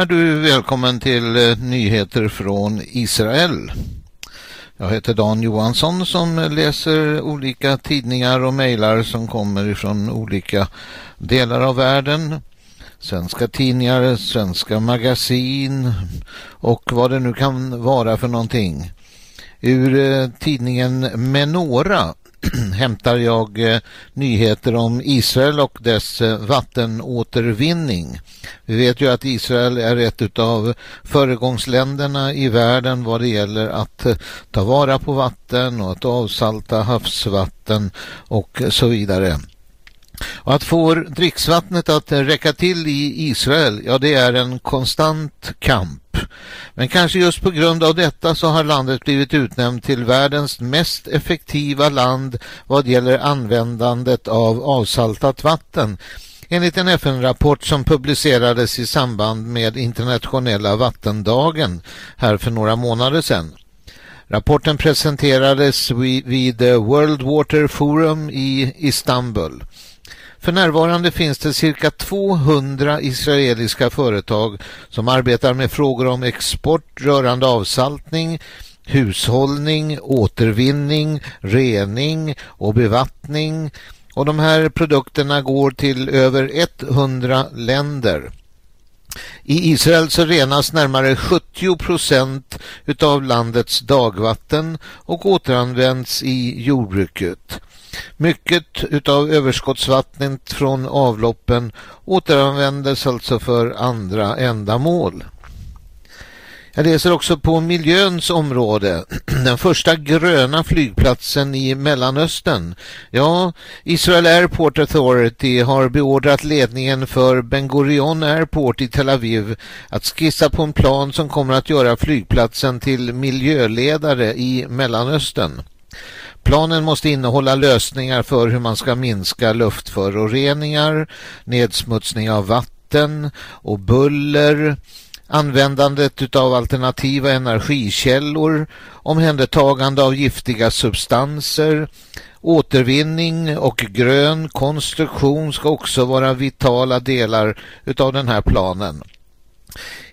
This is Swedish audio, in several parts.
är du välkommen till eh, nyheter från Israel. Jag heter Dan Johansson som läser olika tidningar och mejlar som kommer ifrån olika delar av världen. Svenska tidningar, svenska magasin och vad det nu kan vara för någonting. Ur eh, tidningen Menora hämtar jag eh, nyheter om Israel och dess eh, vattenåtervinning. Vi vet ju att Israel är ett av föregångsländerna i världen vad det gäller att eh, ta vara på vatten och att avsalta havsvatten och så vidare. Och att få dricksvattnet att räcka till i Israel, ja det är en konstant kamp. Men kanske just på grund av detta så har landet blivit utnämnt till världens mest effektiva land vad gäller användandet av avsaltat vatten. Enligt en FN-rapport som publicerades i samband med internationella vattendagen här för några månader sedan. Rapporten presenterades vid World Water Forum i Istanbul. För närvarande finns det cirka 200 israeliska företag som arbetar med frågor om export rörande avsaltning, hushållning, återvinning, rening och bevattning och de här produkterna går till över 100 länder. I Israel så renas närmare 70 procent utav landets dagvatten och återanvänds i jordbruket. Mycket utav överskottsvattnet från avloppen återanvändes alltså för andra ändamål. Jag läser också på miljöns område. Den första gröna flygplatsen i Mellanöstern. Ja, Israel Airport Authority har beordrat ledningen för Ben Gurion Airport i Tel Aviv att skissa på en plan som kommer att göra flygplatsen till miljöledare i Mellanöstern. Planen måste innehålla lösningar för hur man ska minska luftföroreningar, nedsmutsning av vatten och buller, användandet av alternativa energikällor, omhändertagande av giftiga substanser, återvinning och grön konstruktion ska också vara vitala delar utav den här planen.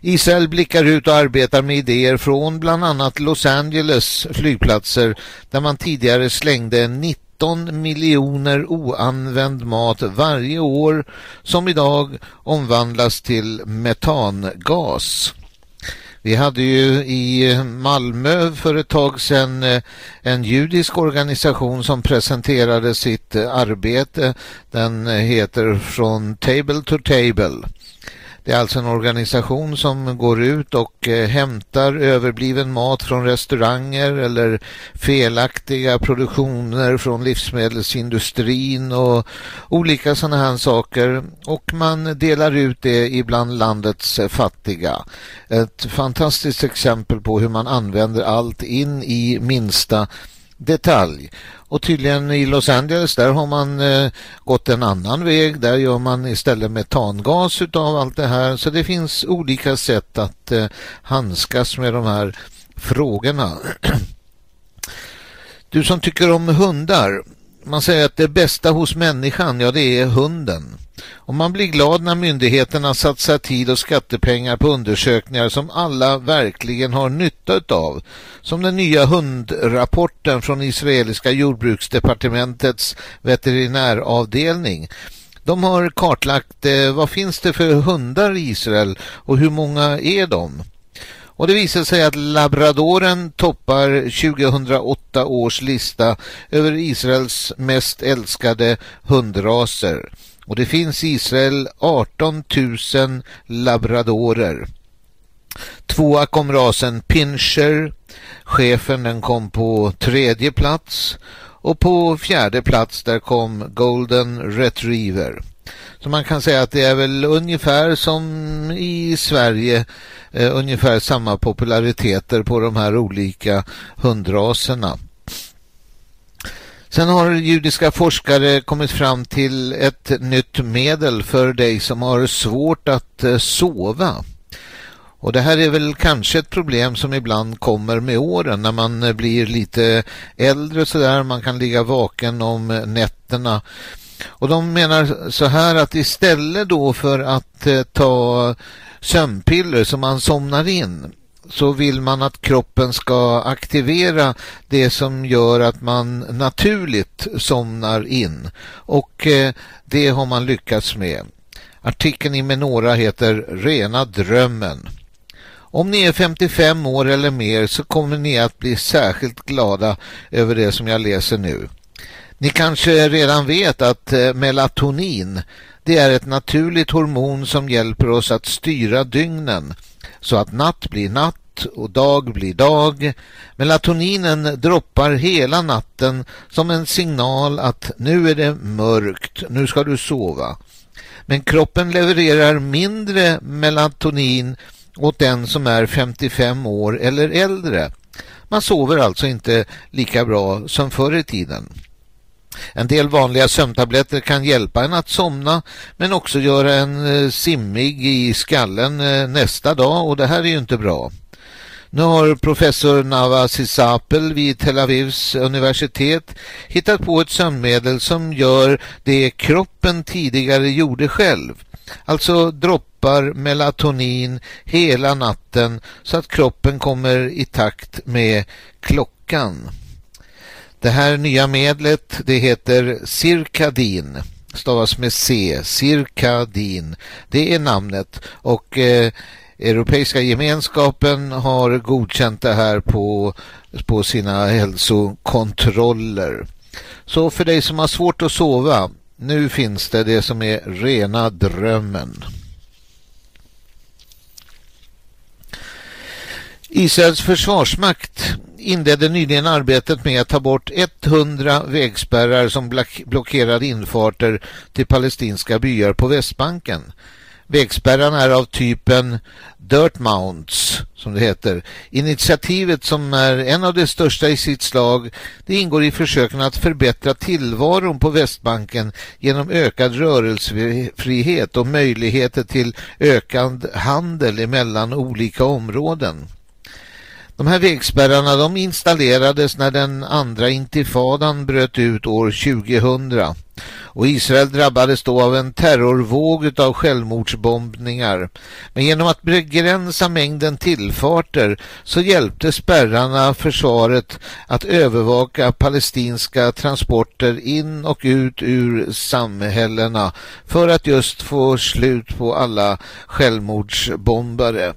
Israel blickar ut och arbetar med idéer från bland annat Los Angeles flygplatser där man tidigare slängde 19 miljoner oanvänd mat varje år som idag omvandlas till metangas. Vi hade ju i Malmö för ett tag sedan eh, en judisk organisation som presenterade sitt arbete. Den heter Från Table to Table. Det är alltså en organisation som går ut och eh, hämtar överbliven mat från restauranger eller felaktiga produktioner från livsmedelsindustrin och olika sådana här saker och man delar ut det ibland landets fattiga. Ett fantastiskt exempel på hur man använder allt in i minsta detalj. Och tydligen i Los Angeles där har man eh, gått en annan väg. Där gör man istället metangas utav allt det här. Så det finns olika sätt att eh, handskas med de här frågorna. Du som tycker om hundar. Man säger att det bästa hos människan, ja det är hunden. Och man blir glad när myndigheterna satsar tid och skattepengar på undersökningar som alla verkligen har nytta av. Som den nya hundrapporten från israeliska jordbruksdepartementets veterinäravdelning. De har kartlagt eh, vad finns det för hundar i Israel och hur många är de? Och det visar sig att labradoren toppar 2008 års lista över Israels mest älskade hundraser. Och det finns i Israel 18 000 labradorer. Tvåa kom rasen Pinscher. Chefen den kom på tredje plats. Och på fjärde plats där kom Golden Retriever. Så man kan säga att det är väl ungefär som i Sverige eh, ungefär samma populariteter på de här olika hundraserna. Sen har judiska forskare kommit fram till ett nytt medel för dig som har svårt att eh, sova. Och det här är väl kanske ett problem som ibland kommer med åren när man eh, blir lite äldre sådär. Man kan ligga vaken om nätterna och de menar så här att istället då för att eh, ta sömnpiller som man somnar in så vill man att kroppen ska aktivera det som gör att man naturligt somnar in. Och eh, det har man lyckats med. Artikeln i Menora heter Rena drömmen. Om ni är 55 år eller mer så kommer ni att bli särskilt glada över det som jag läser nu. Ni kanske redan vet att eh, melatonin det är ett naturligt hormon som hjälper oss att styra dygnen så att natt blir natt och dag blir dag. Melatoninen droppar hela natten som en signal att nu är det mörkt, nu ska du sova. Men kroppen levererar mindre melatonin åt den som är 55 år eller äldre. Man sover alltså inte lika bra som förr i tiden. En del vanliga sömntabletter kan hjälpa en att somna men också göra en eh, simmig i skallen eh, nästa dag och det här är ju inte bra. Nu har professor Nava Sisapel vid Tel Avivs universitet hittat på ett sömnmedel som gör det kroppen tidigare gjorde själv. Alltså droppar melatonin hela natten så att kroppen kommer i takt med klockan. Det här nya medlet det heter Circadin stavas med C, Circadin. Det är namnet och eh, Europeiska gemenskapen har godkänt det här på, på sina hälsokontroller. Så för dig som har svårt att sova, nu finns det det som är rena drömmen. Israels försvarsmakt inledde nyligen arbetet med att ta bort 100 vägspärrar som blockerade infarter till palestinska byar på Västbanken. Vägspärrarna är av typen Dirt Mounts som det heter. Initiativet som är en av de största i sitt slag det ingår i försöken att förbättra tillvaron på Västbanken genom ökad rörelsefrihet och möjligheter till ökad handel mellan olika områden. De här vägspärrarna de installerades när den andra intifadan bröt ut år 2000 och Israel drabbades då av en terrorvåg av självmordsbombningar. Men genom att begränsa mängden tillfarter så hjälpte spärrarna försvaret att övervaka palestinska transporter in och ut ur samhällena för att just få slut på alla självmordsbombare.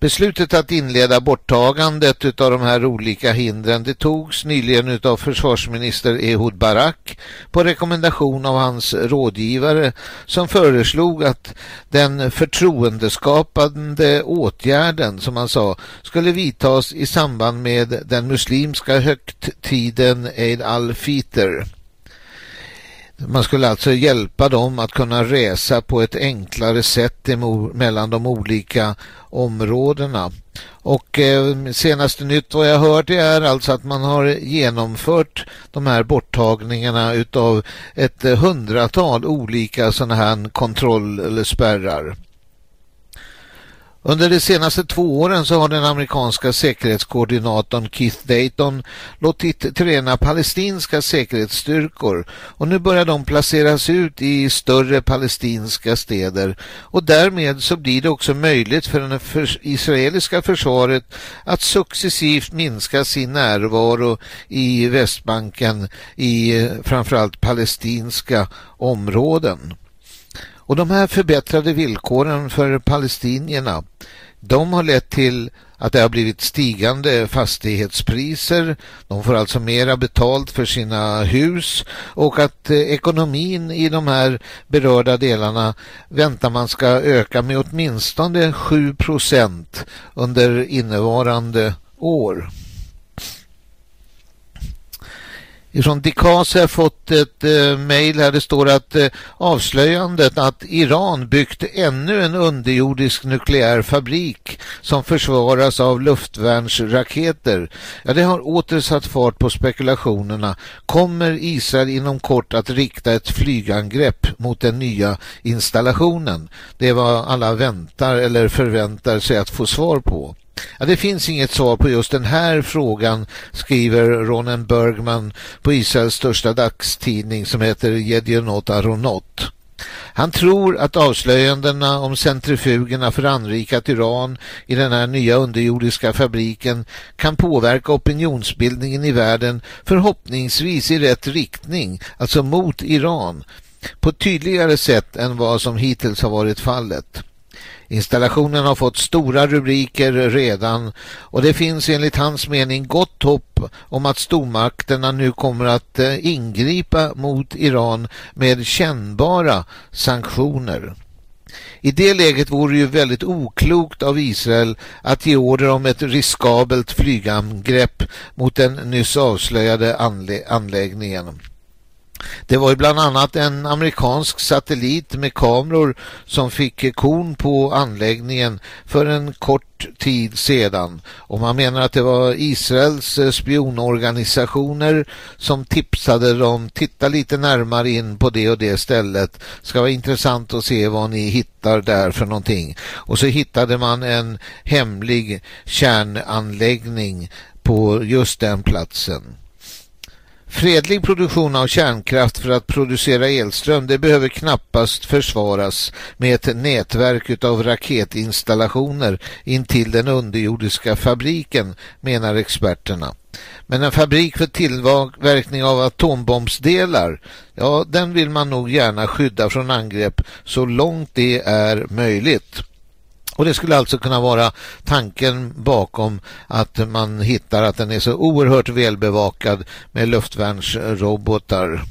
Beslutet att inleda borttagandet av de här olika hindren det togs nyligen av försvarsminister Ehud Barak på rekommendation av hans rådgivare som föreslog att den förtroendeskapande åtgärden som han sa skulle vidtas i samband med den muslimska högtiden Eid al-Fitr. Man skulle alltså hjälpa dem att kunna resa på ett enklare sätt mellan de olika områdena. Och eh, senaste nytt vad jag hört är alltså att man har genomfört de här borttagningarna utav ett eh, hundratal olika sådana här kontroll eller spärrar. Under de senaste två åren så har den amerikanska säkerhetskoordinatorn Keith Dayton låtit träna palestinska säkerhetsstyrkor och nu börjar de placeras ut i större palestinska städer och därmed så blir det också möjligt för det för israeliska försvaret att successivt minska sin närvaro i Västbanken i eh, framförallt palestinska områden. Och de här förbättrade villkoren för palestinierna de har lett till att det har blivit stigande fastighetspriser. De får alltså mera betalt för sina hus och att eh, ekonomin i de här berörda delarna väntar man ska öka med åtminstone 7 procent under innevarande år. Ifrån Dikas har jag fått ett eh, mejl här det står att eh, avslöjandet att Iran byggt ännu en underjordisk nukleär fabrik som försvaras av luftvärnsraketer. Ja, det har åter satt fart på spekulationerna. Kommer Israel inom kort att rikta ett flygangrepp mot den nya installationen? Det är vad alla väntar eller förväntar sig att få svar på. Ja, det finns inget svar på just den här frågan, skriver Ronen Bergman på Israels största dagstidning som heter Jedionot Aronot. Han tror att avslöjandena om centrifugerna för anrikat uran i den här nya underjordiska fabriken kan påverka opinionsbildningen i världen förhoppningsvis i rätt riktning, alltså mot Iran, på ett tydligare sätt än vad som hittills har varit fallet. Installationen har fått stora rubriker redan och det finns enligt hans mening gott hopp om att stormakterna nu kommer att eh, ingripa mot Iran med kännbara sanktioner. I det läget vore det ju väldigt oklokt av Israel att ge order om ett riskabelt flygangrepp mot den nyss avslöjade anlä anläggningen. Det var ju bland annat en amerikansk satellit med kameror som fick korn på anläggningen för en kort tid sedan. Och man menar att det var Israels eh, spionorganisationer som tipsade dem titta lite närmare in på det och det stället. Ska vara intressant att se vad ni hittar där för någonting. Och så hittade man en hemlig kärnanläggning på just den platsen. Fredlig produktion av kärnkraft för att producera elström det behöver knappast försvaras med ett nätverk av raketinstallationer intill den underjordiska fabriken, menar experterna. Men en fabrik för tillverkning av atombombsdelar, ja den vill man nog gärna skydda från angrepp så långt det är möjligt. Och det skulle alltså kunna vara tanken bakom att man hittar att den är så oerhört välbevakad med luftvärnsrobotar.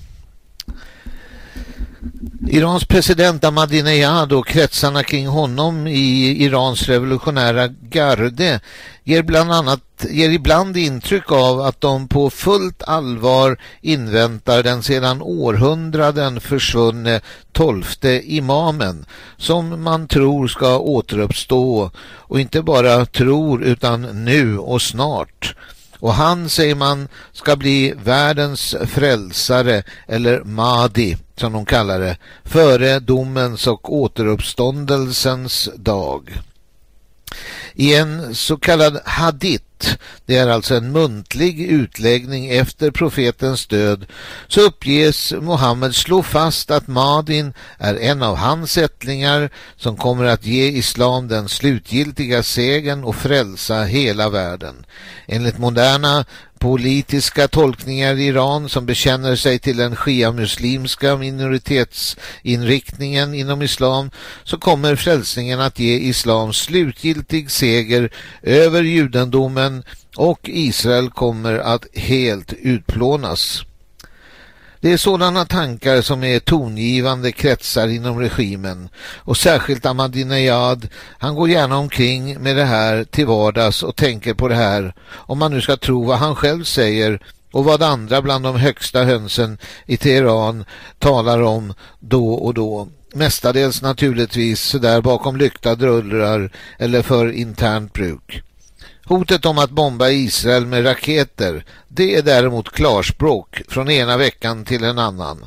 Irans president Ahmadinejad och kretsarna kring honom i Irans revolutionära garde ger bland annat ger ibland intryck av att de på fullt allvar inväntar den sedan århundraden försvunne tolfte imamen som man tror ska återuppstå och inte bara tror utan nu och snart. Och han, säger man, ska bli världens frälsare eller Mahdi som de kallar det, före domens och återuppståndelsens dag. I en så kallad hadith det är alltså en muntlig utläggning efter profetens död, så uppges Mohammed slå fast att Madin är en av hans ättlingar som kommer att ge islam den slutgiltiga segern och frälsa hela världen. Enligt moderna politiska tolkningar i Iran som bekänner sig till den shia-muslimska minoritetsinriktningen inom islam så kommer frälsningen att ge islam slutgiltig seger över judendomen och Israel kommer att helt utplånas. Det är sådana tankar som är tongivande kretsar inom regimen och särskilt Ahmadinejad, han går gärna omkring med det här till vardags och tänker på det här om man nu ska tro vad han själv säger och vad andra bland de högsta hönsen i Teheran talar om då och då. Mestadels naturligtvis där bakom lyckta drullrar eller för internt bruk. Hotet om att bomba Israel med raketer, det är däremot klarspråk från ena veckan till en annan.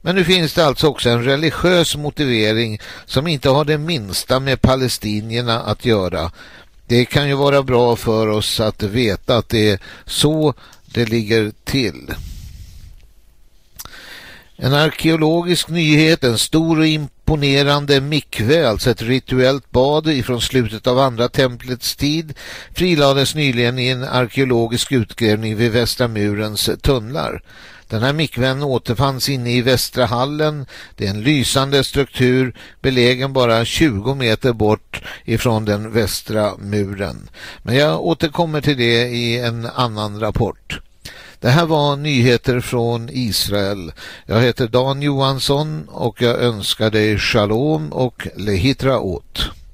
Men nu finns det alltså också en religiös motivering som inte har det minsta med palestinierna att göra. Det kan ju vara bra för oss att veta att det är så det ligger till. En arkeologisk nyhet, en stor och imponerande mikve, alltså ett rituellt bad ifrån slutet av andra templets tid, frilades nyligen i en arkeologisk utgrävning vid Västra murens tunnlar. Den här mikven återfanns inne i Västra hallen. Det är en lysande struktur belägen bara 20 meter bort ifrån den västra muren. Men jag återkommer till det i en annan rapport. Det här var nyheter från Israel. Jag heter Dan Johansson och jag önskar dig shalom och lehitraot.